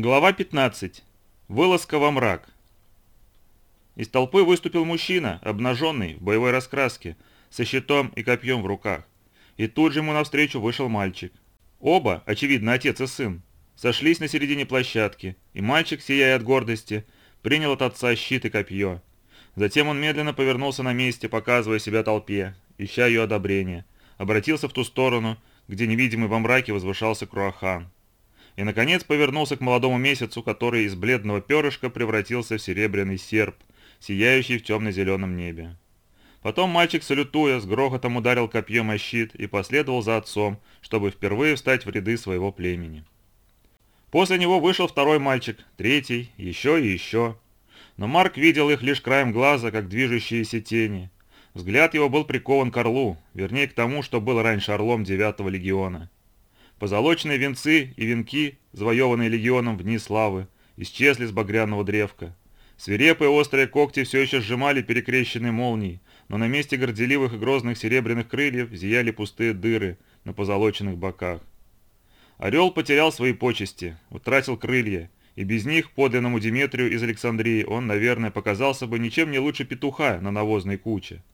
Глава 15. Вылазка во мрак. Из толпы выступил мужчина, обнаженный, в боевой раскраске, со щитом и копьем в руках. И тут же ему навстречу вышел мальчик. Оба, очевидно, отец и сын, сошлись на середине площадки, и мальчик, сияя от гордости, принял от отца щит и копье. Затем он медленно повернулся на месте, показывая себя толпе, ища ее одобрения, обратился в ту сторону, где невидимый во мраке возвышался Круахан и, наконец, повернулся к молодому месяцу, который из бледного перышка превратился в серебряный серп, сияющий в темно-зеленом небе. Потом мальчик, салютуя, с грохотом ударил копьем о щит и последовал за отцом, чтобы впервые встать в ряды своего племени. После него вышел второй мальчик, третий, еще и еще. Но Марк видел их лишь краем глаза, как движущиеся тени. Взгляд его был прикован к орлу, вернее к тому, что был раньше орлом девятого легиона. Позолоченные венцы и венки, завоеванные легионом в дни славы, исчезли с багряного древка. Свирепые острые когти все еще сжимали перекрещенные молнии, но на месте горделивых и грозных серебряных крыльев зияли пустые дыры на позолоченных боках. Орел потерял свои почести, утратил крылья, и без них подлинному Диметрию из Александрии он, наверное, показался бы ничем не лучше петуха на навозной куче.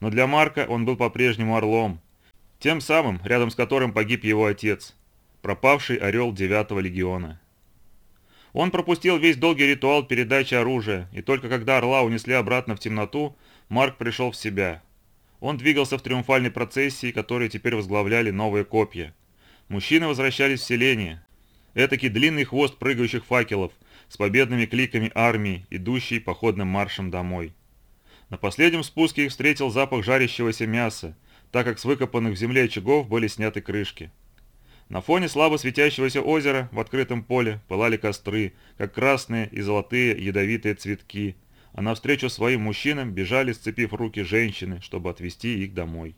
Но для Марка он был по-прежнему орлом, тем самым, рядом с которым погиб его отец, пропавший орел 9-го легиона. Он пропустил весь долгий ритуал передачи оружия, и только когда орла унесли обратно в темноту, Марк пришел в себя. Он двигался в триумфальной процессии, которые теперь возглавляли новые копья. Мужчины возвращались в селение. Этакий длинный хвост прыгающих факелов с победными кликами армии, идущей походным маршем домой. На последнем спуске их встретил запах жарящегося мяса, так как с выкопанных в земле очагов были сняты крышки. На фоне слабо светящегося озера в открытом поле пылали костры, как красные и золотые ядовитые цветки, а навстречу своим мужчинам бежали, сцепив руки женщины, чтобы отвезти их домой.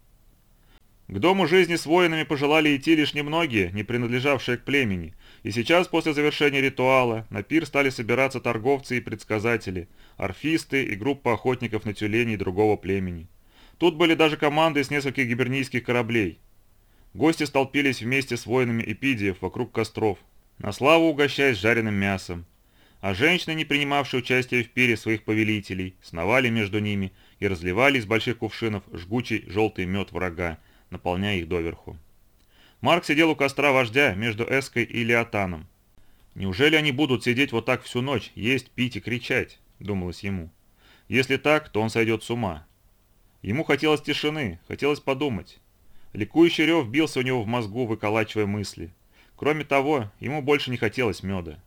К дому жизни с воинами пожелали идти лишь немногие, не принадлежавшие к племени, и сейчас, после завершения ритуала, на пир стали собираться торговцы и предсказатели, орфисты и группа охотников на тюленей другого племени. Тут были даже команды из нескольких гибернийских кораблей. Гости столпились вместе с воинами эпидиев вокруг костров, на славу угощаясь жареным мясом. А женщины, не принимавшие участие в пире своих повелителей, сновали между ними и разливали из больших кувшинов жгучий желтый мед врага, наполняя их доверху. Марк сидел у костра вождя между Эской и Леотаном. «Неужели они будут сидеть вот так всю ночь, есть, пить и кричать?» – думалось ему. «Если так, то он сойдет с ума. Ему хотелось тишины, хотелось подумать. Ликующий рев бился у него в мозгу, выколачивая мысли. Кроме того, ему больше не хотелось меда.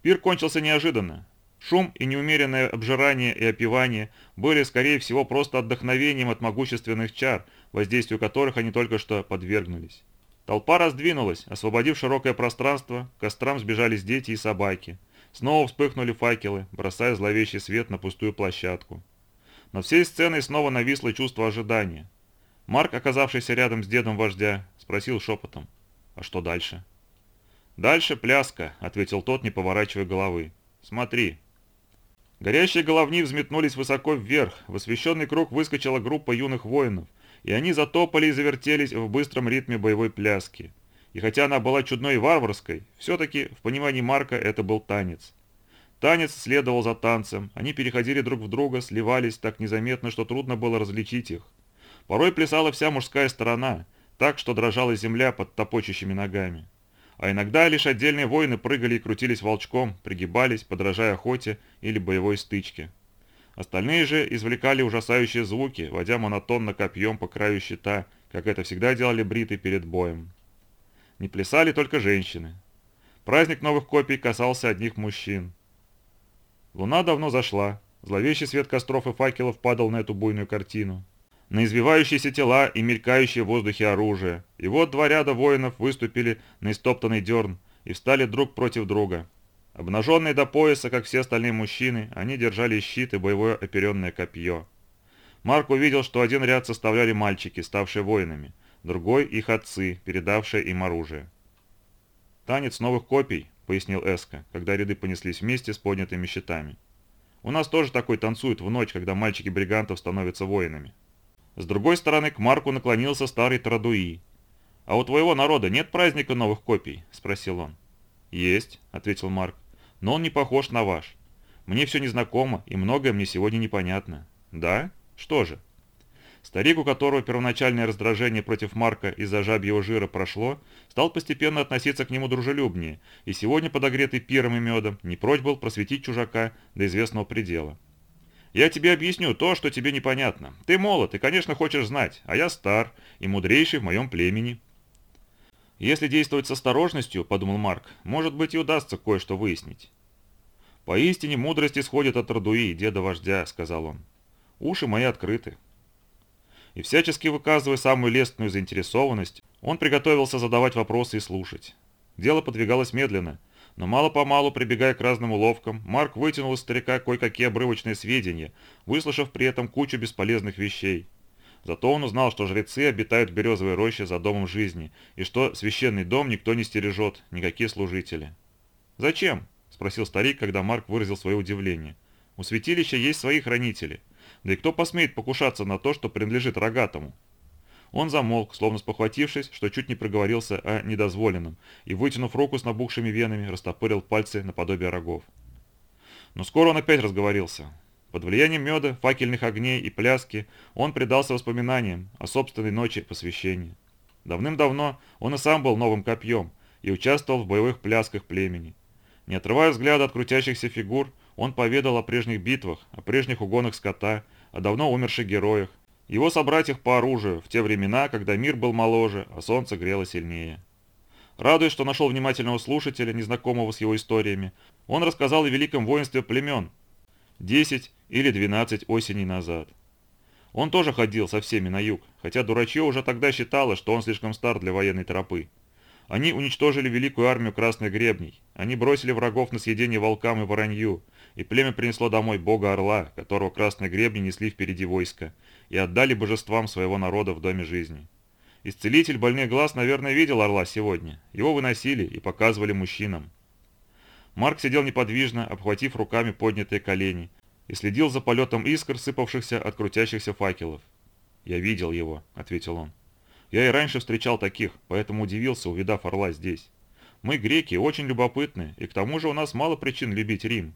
Пир кончился неожиданно. Шум и неумеренное обжирание и опивание были, скорее всего, просто отдохновением от могущественных чар, воздействию которых они только что подвергнулись. Толпа раздвинулась, освободив широкое пространство, к кострам сбежались дети и собаки. Снова вспыхнули факелы, бросая зловещий свет на пустую площадку. Над всей сценой снова нависло чувство ожидания. Марк, оказавшийся рядом с дедом вождя, спросил шепотом. «А что дальше?» «Дальше пляска», — ответил тот, не поворачивая головы. «Смотри». Горящие головни взметнулись высоко вверх, в освещенный круг выскочила группа юных воинов, и они затопали и завертелись в быстром ритме боевой пляски. И хотя она была чудной и варварской, все-таки в понимании Марка это был танец. Танец следовал за танцем, они переходили друг в друга, сливались так незаметно, что трудно было различить их. Порой плясала вся мужская сторона, так, что дрожала земля под топочущими ногами. А иногда лишь отдельные воины прыгали и крутились волчком, пригибались, подражая охоте или боевой стычке. Остальные же извлекали ужасающие звуки, водя монотонно копьем по краю щита, как это всегда делали бриты перед боем. Не плясали только женщины. Праздник новых копий касался одних мужчин. Луна давно зашла. Зловещий свет костров и факелов падал на эту буйную картину. На извивающиеся тела и мелькающие в воздухе оружие. И вот два ряда воинов выступили на истоптанный дерн и встали друг против друга. Обнаженные до пояса, как все остальные мужчины, они держали щит и боевое оперенное копье. Марк увидел, что один ряд составляли мальчики, ставшие воинами, другой – их отцы, передавшие им оружие. Танец новых копий, — пояснил Эска, когда ряды понеслись вместе с поднятыми щитами. «У нас тоже такой танцует в ночь, когда мальчики бригантов становятся воинами». С другой стороны к Марку наклонился старый Традуи. «А у твоего народа нет праздника новых копий?» – спросил он. «Есть», — ответил Марк, — «но он не похож на ваш. Мне все незнакомо, и многое мне сегодня непонятно». «Да? Что же?» Старик, у которого первоначальное раздражение против Марка из-за жабьего жира прошло, стал постепенно относиться к нему дружелюбнее, и сегодня, подогретый пиром и медом, не прочь был просветить чужака до известного предела. «Я тебе объясню то, что тебе непонятно. Ты молод и, конечно, хочешь знать, а я стар и мудрейший в моем племени». «Если действовать с осторожностью, — подумал Марк, — может быть и удастся кое-что выяснить». «Поистине мудрость исходит от Радуи, деда-вождя», — сказал он. «Уши мои открыты». И всячески выказывая самую лестную заинтересованность, он приготовился задавать вопросы и слушать. Дело подвигалось медленно, но мало-помалу, прибегая к разным уловкам, Марк вытянул из старика кое-какие обрывочные сведения, выслушав при этом кучу бесполезных вещей. Зато он узнал, что жрецы обитают в березовой роще за домом жизни, и что священный дом никто не стережет, никакие служители. «Зачем?» – спросил старик, когда Марк выразил свое удивление. «У святилища есть свои хранители. Да и кто посмеет покушаться на то, что принадлежит рогатому?» Он замолк, словно спохватившись, что чуть не проговорился о недозволенном, и, вытянув руку с набухшими венами, растопырил пальцы наподобие рогов. Но скоро он опять разговорился. Под влиянием меда, факельных огней и пляски он предался воспоминаниям о собственной ночи посвящения. Давным-давно он и сам был новым копьем и участвовал в боевых плясках племени. Не отрывая взгляда от крутящихся фигур, он поведал о прежних битвах, о прежних угонах скота, о давно умерших героях, его собратьях по оружию в те времена, когда мир был моложе, а солнце грело сильнее. Радуясь, что нашел внимательного слушателя, незнакомого с его историями, он рассказал о великом воинстве племен, 10 или 12 осеней назад. Он тоже ходил со всеми на юг, хотя дурачье уже тогда считало, что он слишком стар для военной тропы. Они уничтожили великую армию красных гребней. Они бросили врагов на съедение волкам и воронью, и племя принесло домой бога Орла, которого красные гребни несли впереди войска, и отдали божествам своего народа в доме жизни. Исцелитель больных глаз, наверное, видел Орла сегодня. Его выносили и показывали мужчинам. Марк сидел неподвижно, обхватив руками поднятые колени, и следил за полетом искр, сыпавшихся от крутящихся факелов. «Я видел его», — ответил он. «Я и раньше встречал таких, поэтому удивился, увидав орла здесь. Мы, греки, очень любопытны, и к тому же у нас мало причин любить Рим.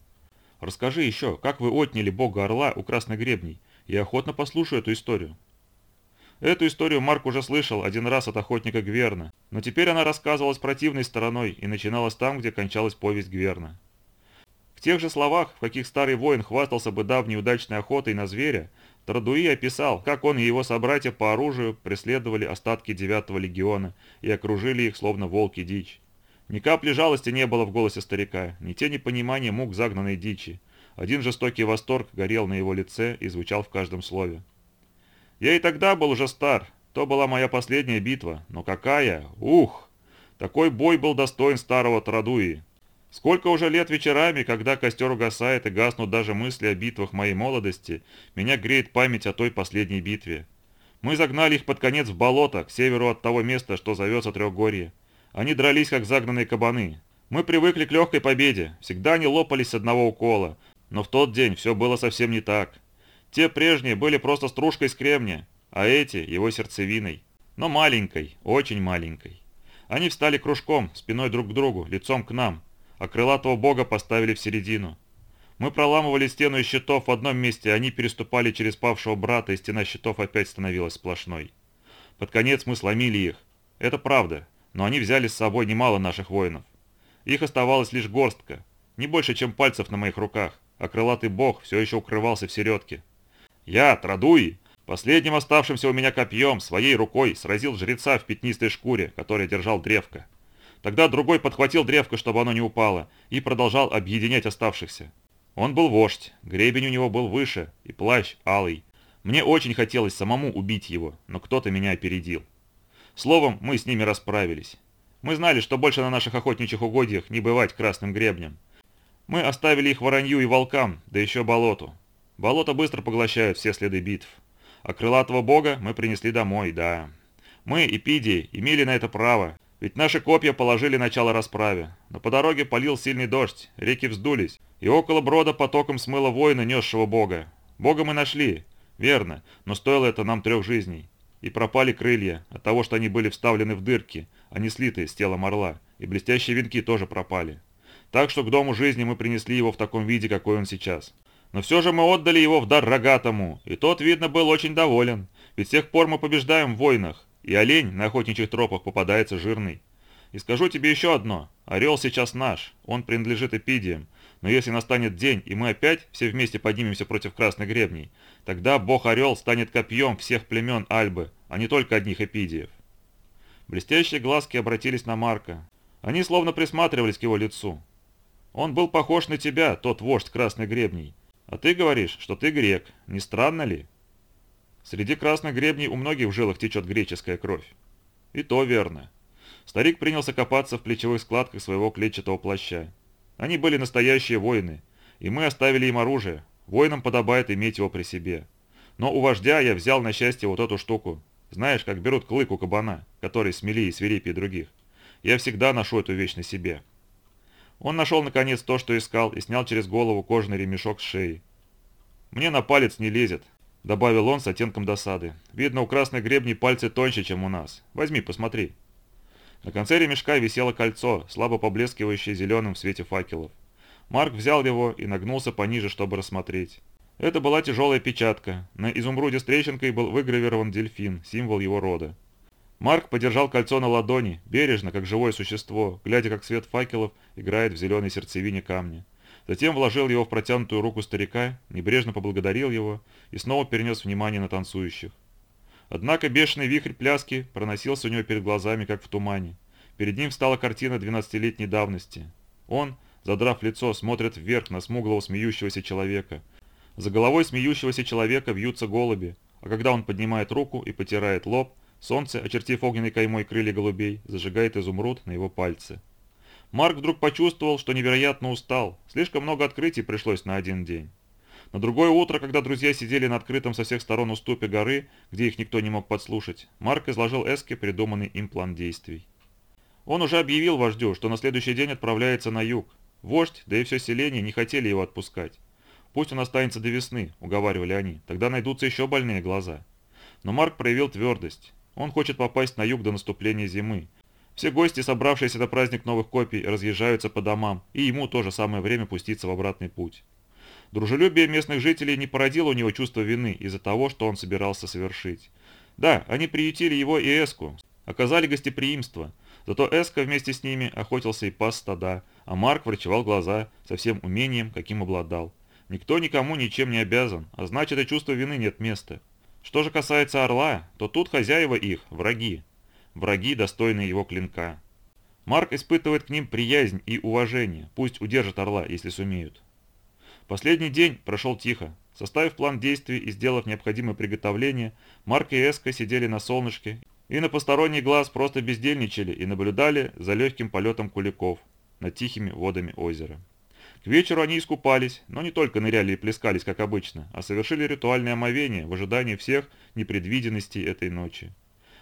Расскажи еще, как вы отняли бога орла у красных гребней? Я охотно послушаю эту историю». Эту историю Марк уже слышал один раз от охотника Гверна, но теперь она рассказывалась противной стороной и начиналась там, где кончалась повесть Гверна. В тех же словах, в каких старый воин хвастался бы давней удачной охотой на зверя, Традуи описал, как он и его собратья по оружию преследовали остатки девятого легиона и окружили их, словно волки дичь. Ни капли жалости не было в голосе старика, ни тени понимания мук загнанной дичи. Один жестокий восторг горел на его лице и звучал в каждом слове. Я и тогда был уже стар. То была моя последняя битва. Но какая? Ух! Такой бой был достоин старого Традуи. Сколько уже лет вечерами, когда костер угасает и гаснут даже мысли о битвах моей молодости, меня греет память о той последней битве. Мы загнали их под конец в болото, к северу от того места, что зовется Трехгорье. Они дрались, как загнанные кабаны. Мы привыкли к легкой победе, всегда они лопались с одного укола. Но в тот день все было совсем не так. Те прежние были просто стружкой с кремня, а эти его сердцевиной. Но маленькой, очень маленькой. Они встали кружком, спиной друг к другу, лицом к нам, а крылатого бога поставили в середину. Мы проламывали стену из щитов в одном месте, они переступали через павшего брата, и стена щитов опять становилась сплошной. Под конец мы сломили их. Это правда, но они взяли с собой немало наших воинов. Их оставалось лишь горстка, не больше, чем пальцев на моих руках, а крылатый бог все еще укрывался в середке. Я, Традуи, последним оставшимся у меня копьем, своей рукой сразил жреца в пятнистой шкуре, который держал древко. Тогда другой подхватил древко, чтобы оно не упало, и продолжал объединять оставшихся. Он был вождь, гребень у него был выше, и плащ алый. Мне очень хотелось самому убить его, но кто-то меня опередил. Словом, мы с ними расправились. Мы знали, что больше на наших охотничьих угодьях не бывать красным гребнем. Мы оставили их воронью и волкам, да еще болоту. Болото быстро поглощают все следы битв. А крылатого бога мы принесли домой, да. Мы, Эпидии, имели на это право, ведь наши копья положили начало расправе. Но по дороге полил сильный дождь, реки вздулись, и около брода потоком смыло воина, несшего бога. Бога мы нашли, верно, но стоило это нам трех жизней. И пропали крылья от того, что они были вставлены в дырки, а не слиты с телом орла, и блестящие венки тоже пропали. Так что к дому жизни мы принесли его в таком виде, какой он сейчас. Но все же мы отдали его в дар рогатому, и тот, видно, был очень доволен, ведь с тех пор мы побеждаем в войнах, и олень на охотничьих тропах попадается жирный. И скажу тебе еще одно, орел сейчас наш, он принадлежит эпидиям, но если настанет день, и мы опять все вместе поднимемся против красных гребней, тогда бог-орел станет копьем всех племен Альбы, а не только одних эпидиев. Блестящие глазки обратились на Марка. Они словно присматривались к его лицу. Он был похож на тебя, тот вождь красных гребней. А ты говоришь, что ты грек. Не странно ли? Среди красных гребней у многих в жилах течет греческая кровь. И то верно. Старик принялся копаться в плечевых складках своего клетчатого плаща. Они были настоящие воины, и мы оставили им оружие. Воинам подобает иметь его при себе. Но у вождя я взял на счастье вот эту штуку. Знаешь, как берут клык у кабана, который смелее и свирепее других. Я всегда ношу эту вещь на себе. Он нашел наконец то, что искал, и снял через голову кожаный ремешок с шеи. «Мне на палец не лезет», — добавил он с оттенком досады. «Видно, у красной гребни пальцы тоньше, чем у нас. Возьми, посмотри». На конце ремешка висело кольцо, слабо поблескивающее зеленым в свете факелов. Марк взял его и нагнулся пониже, чтобы рассмотреть. Это была тяжелая печатка. На изумруде с трещинкой был выгравирован дельфин, символ его рода. Марк подержал кольцо на ладони, бережно, как живое существо, глядя, как свет факелов играет в зеленой сердцевине камня. Затем вложил его в протянутую руку старика, небрежно поблагодарил его и снова перенес внимание на танцующих. Однако бешеный вихрь пляски проносился у него перед глазами, как в тумане. Перед ним встала картина 12-летней давности. Он, задрав лицо, смотрит вверх на смуглого смеющегося человека. За головой смеющегося человека вьются голуби, а когда он поднимает руку и потирает лоб, Солнце, очертив огненной каймой крылья голубей, зажигает изумруд на его пальце. Марк вдруг почувствовал, что невероятно устал. Слишком много открытий пришлось на один день. На другое утро, когда друзья сидели на открытом со всех сторон уступе горы, где их никто не мог подслушать, Марк изложил Эске придуманный им план действий. Он уже объявил вождю, что на следующий день отправляется на юг. Вождь, да и все селение не хотели его отпускать. «Пусть он останется до весны», — уговаривали они, — «тогда найдутся еще больные глаза». Но Марк проявил твердость. Он хочет попасть на юг до наступления зимы. Все гости, собравшиеся на праздник новых копий, разъезжаются по домам, и ему тоже самое время пуститься в обратный путь. Дружелюбие местных жителей не породило у него чувство вины из-за того, что он собирался совершить. Да, они приютили его и Эску, оказали гостеприимство, зато Эска вместе с ними охотился и пас стада, а Марк врачевал глаза со всем умением, каким обладал. Никто никому ничем не обязан, а значит и чувства вины нет места. Что же касается орла, то тут хозяева их – враги. Враги, достойные его клинка. Марк испытывает к ним приязнь и уважение, пусть удержат орла, если сумеют. Последний день прошел тихо. Составив план действий и сделав необходимые приготовления, Марк и Эска сидели на солнышке и на посторонний глаз просто бездельничали и наблюдали за легким полетом куликов над тихими водами озера. К вечеру они искупались, но не только ныряли и плескались, как обычно, а совершили ритуальное омовение в ожидании всех непредвиденностей этой ночи.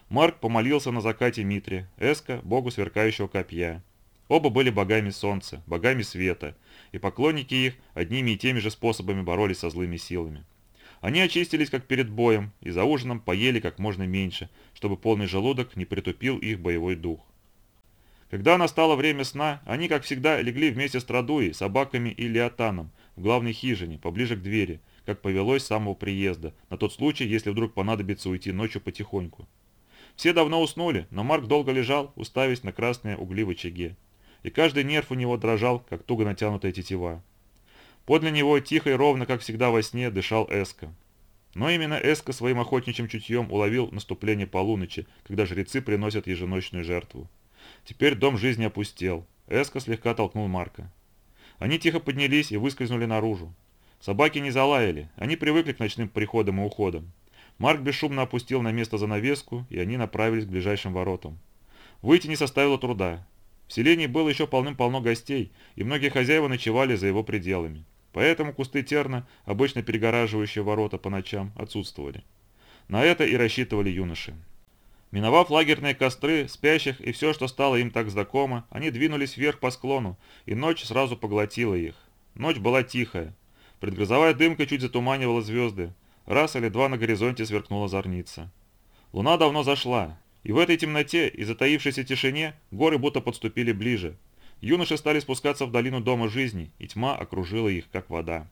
Марк помолился на закате Митре, Эска – богу сверкающего копья. Оба были богами солнца, богами света, и поклонники их одними и теми же способами боролись со злыми силами. Они очистились как перед боем и за ужином поели как можно меньше, чтобы полный желудок не притупил их боевой дух. Когда настало время сна, они, как всегда, легли вместе с Традуей, собаками и Леотаном в главной хижине, поближе к двери, как повелось с самого приезда, на тот случай, если вдруг понадобится уйти ночью потихоньку. Все давно уснули, но Марк долго лежал, уставясь на красные угли в очаге. И каждый нерв у него дрожал, как туго натянутая тетива. Подле него, тихо и ровно, как всегда во сне, дышал Эска. Но именно Эска своим охотничьим чутьем уловил наступление полуночи, когда жрецы приносят еженочную жертву. Теперь дом жизни опустел. Эска слегка толкнул Марка. Они тихо поднялись и выскользнули наружу. Собаки не залаяли, они привыкли к ночным приходам и уходам. Марк бесшумно опустил на место занавеску, и они направились к ближайшим воротам. Выйти не составило труда. В селении было еще полным-полно гостей, и многие хозяева ночевали за его пределами. Поэтому кусты терна, обычно перегораживающие ворота по ночам, отсутствовали. На это и рассчитывали юноши. Миновав лагерные костры, спящих и все, что стало им так знакомо, они двинулись вверх по склону, и ночь сразу поглотила их. Ночь была тихая. Предгрозовая дымка чуть затуманивала звезды. Раз или два на горизонте сверкнула зорница. Луна давно зашла, и в этой темноте и затаившейся тишине горы будто подступили ближе. Юноши стали спускаться в долину Дома Жизни, и тьма окружила их, как вода.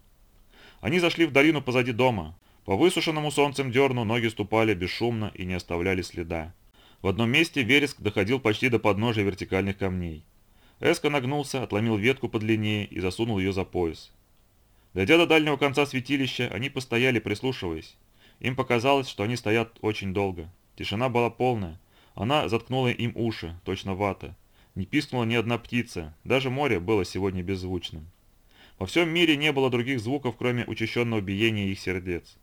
Они зашли в долину позади дома. По высушенному солнцем дерну ноги ступали бесшумно и не оставляли следа. В одном месте вереск доходил почти до подножия вертикальных камней. Эско нагнулся, отломил ветку подлиннее и засунул ее за пояс. Дойдя до дальнего конца святилища, они постояли, прислушиваясь. Им показалось, что они стоят очень долго. Тишина была полная. Она заткнула им уши, точно вата. Не пискнула ни одна птица, даже море было сегодня беззвучным. Во всем мире не было других звуков, кроме учащенного биения их сердец.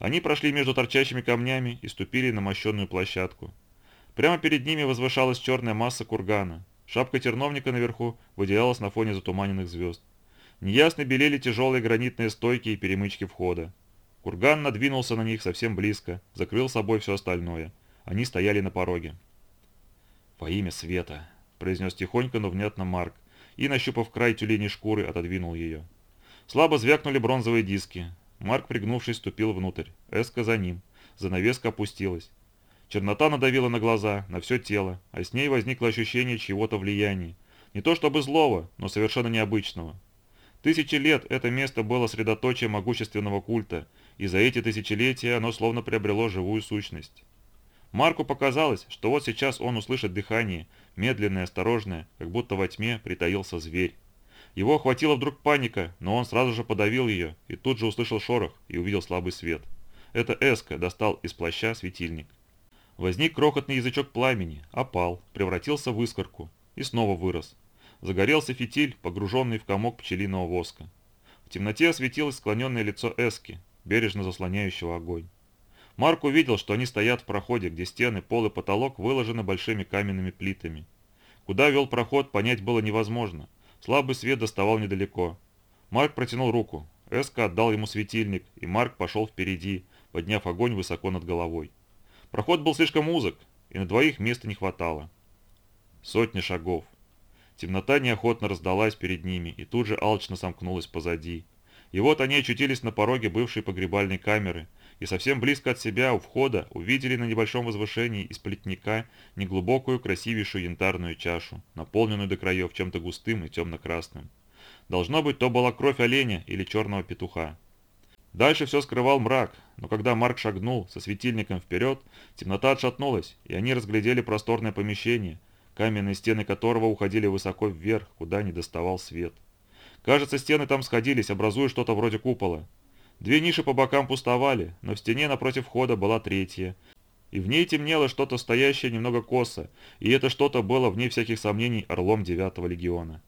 Они прошли между торчащими камнями и ступили на мощенную площадку. Прямо перед ними возвышалась черная масса кургана. Шапка терновника наверху выделялась на фоне затуманенных звезд. Неясно белели тяжелые гранитные стойки и перемычки входа. Курган надвинулся на них совсем близко, закрыл собой все остальное. Они стояли на пороге. «Во имя света», — произнес тихонько, но внятно Марк, и, нащупав край тюленей шкуры, отодвинул ее. Слабо звякнули бронзовые диски. Марк, пригнувшись, ступил внутрь. Эска за ним. Занавеска опустилась. Чернота надавила на глаза, на все тело, а с ней возникло ощущение чьего-то влияния. Не то чтобы злого, но совершенно необычного. Тысячи лет это место было средоточием могущественного культа, и за эти тысячелетия оно словно приобрело живую сущность. Марку показалось, что вот сейчас он услышит дыхание, медленное, осторожное, как будто во тьме притаился зверь. Его охватила вдруг паника, но он сразу же подавил ее и тут же услышал шорох и увидел слабый свет. Это Эска достал из плаща светильник. Возник крохотный язычок пламени, опал, превратился в искорку и снова вырос. Загорелся фитиль, погруженный в комок пчелиного воска. В темноте осветилось склоненное лицо Эски, бережно заслоняющего огонь. Марк увидел, что они стоят в проходе, где стены, пол и потолок выложены большими каменными плитами. Куда вел проход, понять было невозможно. Слабый свет доставал недалеко. Марк протянул руку. Эска отдал ему светильник, и Марк пошел впереди, подняв огонь высоко над головой. Проход был слишком узок, и на двоих места не хватало. Сотни шагов. Темнота неохотно раздалась перед ними и тут же алчно сомкнулась позади. И вот они очутились на пороге бывшей погребальной камеры, и совсем близко от себя у входа увидели на небольшом возвышении из плетника неглубокую красивейшую янтарную чашу, наполненную до краев чем-то густым и темно-красным. Должно быть, то была кровь оленя или черного петуха. Дальше все скрывал мрак, но когда Марк шагнул со светильником вперед, темнота отшатнулась, и они разглядели просторное помещение, каменные стены которого уходили высоко вверх, куда не доставал свет. Кажется, стены там сходились, образуя что-то вроде купола. Две ниши по бокам пустовали, но в стене напротив входа была третья. И в ней темнело что-то стоящее немного косо, и это что-то было, вне всяких сомнений, орлом девятого легиона.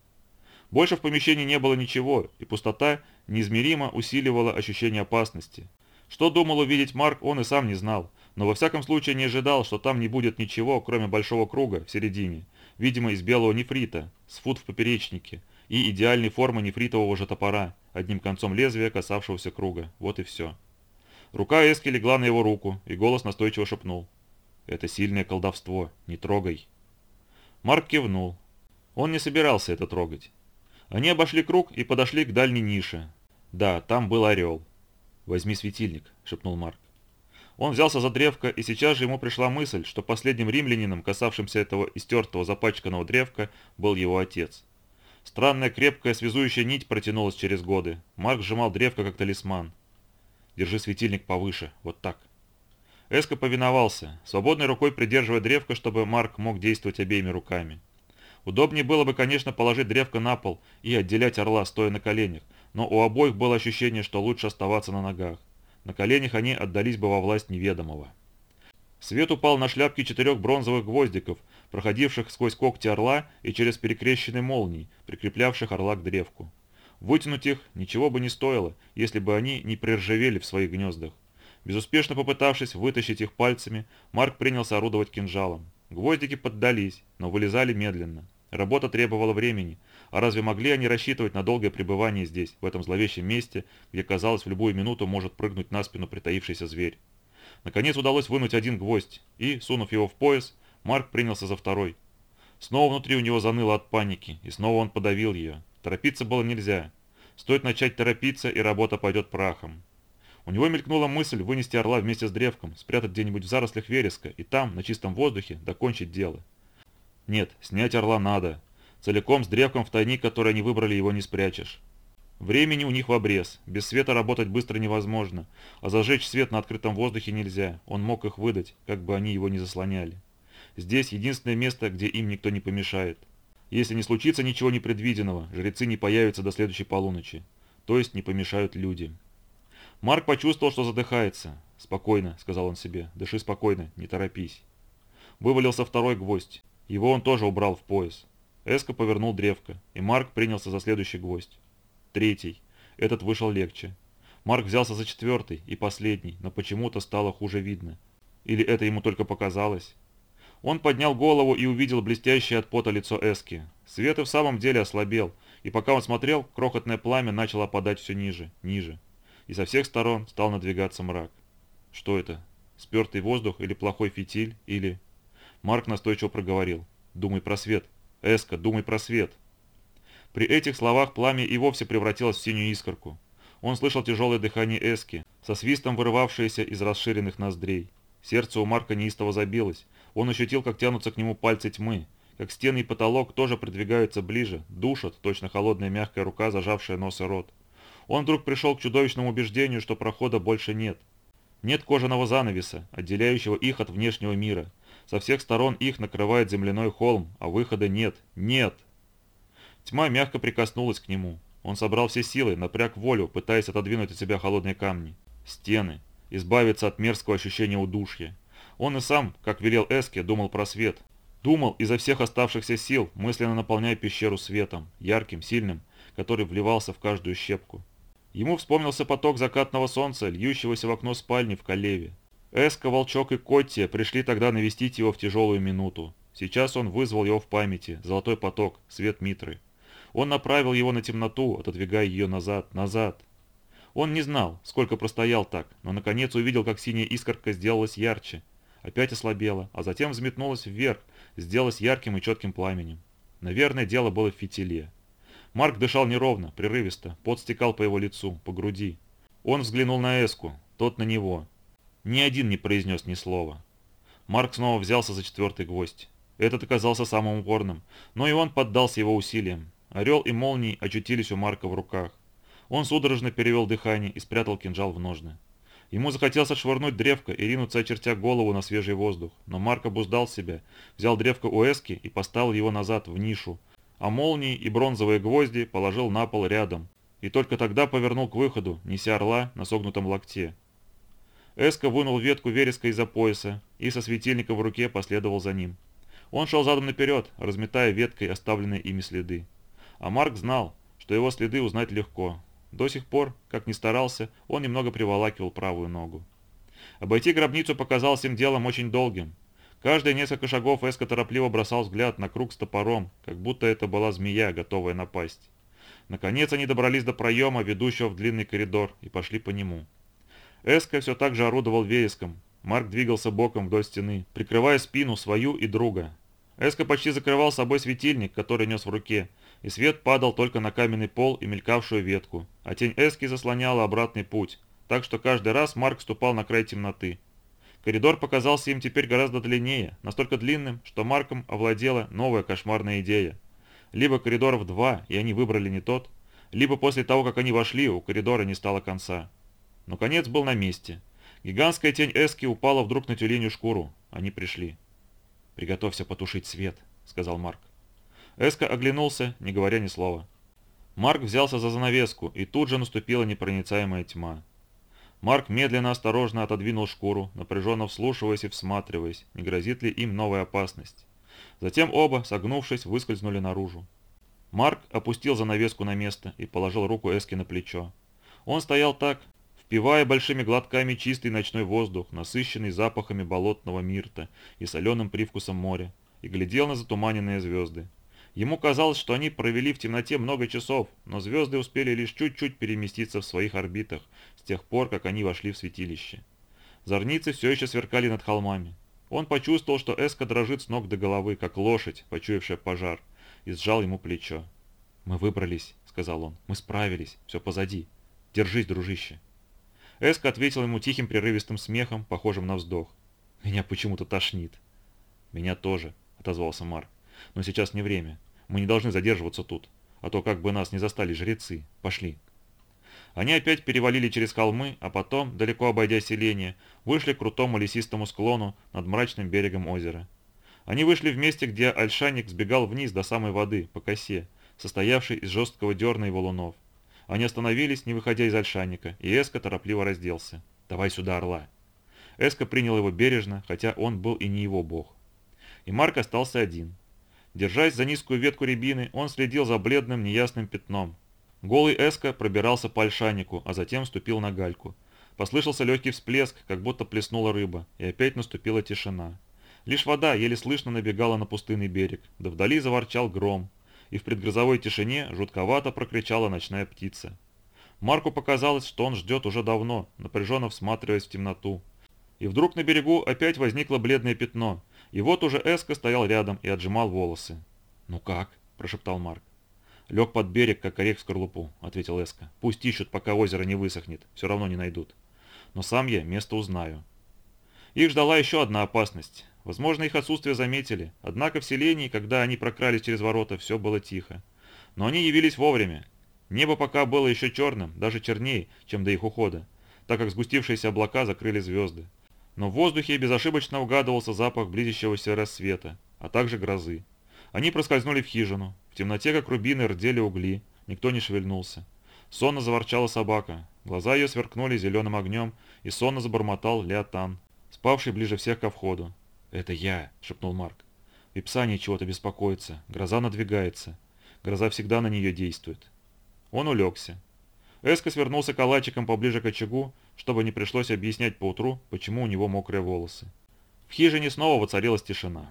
Больше в помещении не было ничего, и пустота неизмеримо усиливала ощущение опасности. Что думал увидеть Марк, он и сам не знал, но во всяком случае не ожидал, что там не будет ничего, кроме большого круга в середине, видимо из белого нефрита, с фут в поперечнике, и идеальной формы нефритового же топора, одним концом лезвия, касавшегося круга. Вот и все. Рука Эски легла на его руку, и голос настойчиво шепнул. «Это сильное колдовство, не трогай». Марк кивнул. Он не собирался это трогать. Они обошли круг и подошли к дальней нише. Да, там был орел. «Возьми светильник», — шепнул Марк. Он взялся за древко, и сейчас же ему пришла мысль, что последним римлянином, касавшимся этого истертого запачканного древка, был его отец. Странная крепкая связующая нить протянулась через годы. Марк сжимал древко как талисман. «Держи светильник повыше, вот так». Эско повиновался, свободной рукой придерживая древко, чтобы Марк мог действовать обеими руками. Удобнее было бы, конечно, положить древко на пол и отделять орла, стоя на коленях, но у обоих было ощущение, что лучше оставаться на ногах. На коленях они отдались бы во власть неведомого. Свет упал на шляпки четырех бронзовых гвоздиков, проходивших сквозь когти орла и через перекрещенные молнии, прикреплявших орла к древку. Вытянуть их ничего бы не стоило, если бы они не приржавели в своих гнездах. Безуспешно попытавшись вытащить их пальцами, Марк принялся орудовать кинжалом. Гвоздики поддались, но вылезали медленно. Работа требовала времени, а разве могли они рассчитывать на долгое пребывание здесь, в этом зловещем месте, где, казалось, в любую минуту может прыгнуть на спину притаившийся зверь? Наконец удалось вынуть один гвоздь, и, сунув его в пояс, Марк принялся за второй. Снова внутри у него заныло от паники, и снова он подавил ее. Торопиться было нельзя. Стоит начать торопиться, и работа пойдет прахом. У него мелькнула мысль вынести орла вместе с древком, спрятать где-нибудь в зарослях вереска и там, на чистом воздухе, докончить дело. Нет, снять орла надо. Целиком с древком в тайник, который они выбрали, его не спрячешь. Времени у них в обрез. Без света работать быстро невозможно. А зажечь свет на открытом воздухе нельзя. Он мог их выдать, как бы они его не заслоняли. Здесь единственное место, где им никто не помешает. Если не случится ничего непредвиденного, жрецы не появятся до следующей полуночи. То есть не помешают люди. Марк почувствовал, что задыхается. «Спокойно», — сказал он себе, — «дыши спокойно, не торопись». Вывалился второй гвоздь. Его он тоже убрал в пояс. Эско повернул древко, и Марк принялся за следующий гвоздь. Третий. Этот вышел легче. Марк взялся за четвертый и последний, но почему-то стало хуже видно. Или это ему только показалось? Он поднял голову и увидел блестящее от пота лицо Эски. Свет и в самом деле ослабел, и пока он смотрел, крохотное пламя начало опадать все ниже, ниже. И со всех сторон стал надвигаться мрак. Что это? Спертый воздух или плохой фитиль, или... Марк настойчиво проговорил. «Думай про свет. Эска, думай про свет». При этих словах пламя и вовсе превратилось в синюю искорку. Он слышал тяжелое дыхание Эски, со свистом вырывавшееся из расширенных ноздрей. Сердце у Марка неистово забилось. Он ощутил, как тянутся к нему пальцы тьмы, как стены и потолок тоже придвигаются ближе, душат, точно холодная мягкая рука, зажавшая нос и рот. Он вдруг пришел к чудовищному убеждению, что прохода больше нет. Нет кожаного занавеса, отделяющего их от внешнего мира. Со всех сторон их накрывает земляной холм, а выхода нет. Нет! Тьма мягко прикоснулась к нему. Он собрал все силы, напряг волю, пытаясь отодвинуть от себя холодные камни. Стены. Избавиться от мерзкого ощущения удушья. Он и сам, как велел Эске, думал про свет. Думал изо всех оставшихся сил, мысленно наполняя пещеру светом, ярким, сильным, который вливался в каждую щепку. Ему вспомнился поток закатного солнца, льющегося в окно спальни в Калеве. Эска, Волчок и Коттия пришли тогда навестить его в тяжелую минуту. Сейчас он вызвал его в памяти, золотой поток, свет Митры. Он направил его на темноту, отодвигая ее назад, назад. Он не знал, сколько простоял так, но наконец увидел, как синяя искорка сделалась ярче. Опять ослабела, а затем взметнулась вверх, сделалась ярким и четким пламенем. Наверное, дело было в фитиле. Марк дышал неровно, прерывисто, пот стекал по его лицу, по груди. Он взглянул на Эску, тот на него. Ни один не произнес ни слова. Марк снова взялся за четвертый гвоздь. Этот оказался самым упорным, но и он поддался его усилиям. Орел и молнии очутились у Марка в руках. Он судорожно перевел дыхание и спрятал кинжал в ножны. Ему захотелось отшвырнуть древко и ринуться, очертя голову на свежий воздух, но Марк обуздал себя, взял древко у Эски и поставил его назад в нишу, а молнии и бронзовые гвозди положил на пол рядом, и только тогда повернул к выходу, неся орла на согнутом локте. Эска вынул ветку вереска из-за пояса и со светильником в руке последовал за ним. Он шел задом наперед, разметая веткой оставленные ими следы. А Марк знал, что его следы узнать легко. До сих пор, как ни старался, он немного приволакивал правую ногу. Обойти гробницу показалось им делом очень долгим. Каждые несколько шагов Эска торопливо бросал взгляд на круг с топором, как будто это была змея, готовая напасть. Наконец они добрались до проема, ведущего в длинный коридор, и пошли по нему. Эска все так же орудовал вереском. Марк двигался боком вдоль стены, прикрывая спину свою и друга. Эска почти закрывал собой светильник, который нес в руке, и свет падал только на каменный пол и мелькавшую ветку, а тень Эски заслоняла обратный путь, так что каждый раз Марк ступал на край темноты. Коридор показался им теперь гораздо длиннее, настолько длинным, что Марком овладела новая кошмарная идея. Либо коридоров два, и они выбрали не тот, либо после того, как они вошли, у коридора не стало конца. Но конец был на месте. Гигантская тень Эски упала вдруг на тюленью шкуру. Они пришли. «Приготовься потушить свет», — сказал Марк. Эска оглянулся, не говоря ни слова. Марк взялся за занавеску, и тут же наступила непроницаемая тьма. Марк медленно, осторожно отодвинул шкуру, напряженно вслушиваясь и всматриваясь, не грозит ли им новая опасность. Затем оба, согнувшись, выскользнули наружу. Марк опустил занавеску на место и положил руку Эски на плечо. Он стоял так, впивая большими глотками чистый ночной воздух, насыщенный запахами болотного мирта и соленым привкусом моря, и глядел на затуманенные звезды. Ему казалось, что они провели в темноте много часов, но звезды успели лишь чуть-чуть переместиться в своих орбитах с тех пор, как они вошли в святилище. Зорницы все еще сверкали над холмами. Он почувствовал, что Эска дрожит с ног до головы, как лошадь, почуявшая пожар, и сжал ему плечо. «Мы выбрались», — сказал он. «Мы справились. Все позади. Держись, дружище». Эска ответил ему тихим прерывистым смехом, похожим на вздох. «Меня почему-то тошнит». «Меня тоже», — отозвался Марк. «Но сейчас не время. Мы не должны задерживаться тут, а то как бы нас не застали жрецы. Пошли». Они опять перевалили через холмы, а потом, далеко обойдя селение, вышли к крутому лесистому склону над мрачным берегом озера. Они вышли в месте, где ольшаник сбегал вниз до самой воды, по косе, состоявшей из жесткого дерна и валунов. Они остановились, не выходя из ольшаника, и Эска торопливо разделся. «Давай сюда орла». Эска принял его бережно, хотя он был и не его бог. И Марк остался один. Держась за низкую ветку рябины, он следил за бледным неясным пятном, Голый Эска пробирался по ольшанику, а затем ступил на гальку. Послышался легкий всплеск, как будто плеснула рыба, и опять наступила тишина. Лишь вода еле слышно набегала на пустынный берег, да вдали заворчал гром, и в предгрозовой тишине жутковато прокричала ночная птица. Марку показалось, что он ждет уже давно, напряженно всматриваясь в темноту. И вдруг на берегу опять возникло бледное пятно, и вот уже Эска стоял рядом и отжимал волосы. «Ну как?» – прошептал Марк. «Лег под берег, как орех в скорлупу», — ответил Эска. «Пусть ищут, пока озеро не высохнет. Все равно не найдут. Но сам я место узнаю». Их ждала еще одна опасность. Возможно, их отсутствие заметили. Однако в селении, когда они прокрались через ворота, все было тихо. Но они явились вовремя. Небо пока было еще черным, даже чернее, чем до их ухода, так как сгустившиеся облака закрыли звезды. Но в воздухе безошибочно угадывался запах близящегося рассвета, а также грозы. Они проскользнули в хижину. В темноте, как рубины, рдели угли. Никто не шевельнулся. Сонно заворчала собака. Глаза ее сверкнули зеленым огнем, и сонно забормотал Леотан, спавший ближе всех ко входу. «Это я», — шепнул Марк. «Випсания чего-то беспокоится. Гроза надвигается. Гроза всегда на нее действует». Он улегся. Эска свернулся калачиком поближе к очагу, чтобы не пришлось объяснять поутру, почему у него мокрые волосы. В хижине снова воцарилась тишина.